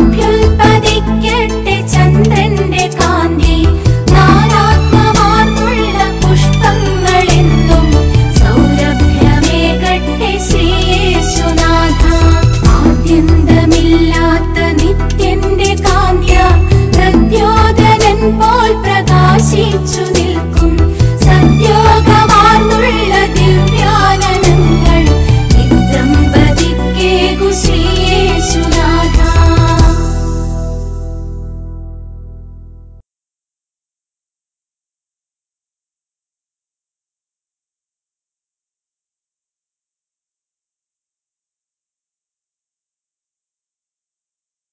അഭ്യുൽപതിക്കട്ടെ ചന്ദ്രന്റെ കാന്തി. നാനാത്മമാർക്കുള്ള പുഷ്പങ്ങളെന്നും സൗരഭ്യമേകട്ടെ ശ്രീയേശുനാഥ. ആദ്യന്തമില്ലാത്ത നിത്യന്റെ കാന്തി പ്രദ്യോതനൻ പോൽ പ്രകാശിച്ചു.